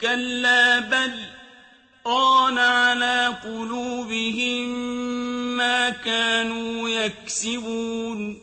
كَلَّا بَلْ رَانَ عَلَىٰ قُلُوبِهِم مَّا كَانُوا يَكْسِبُونَ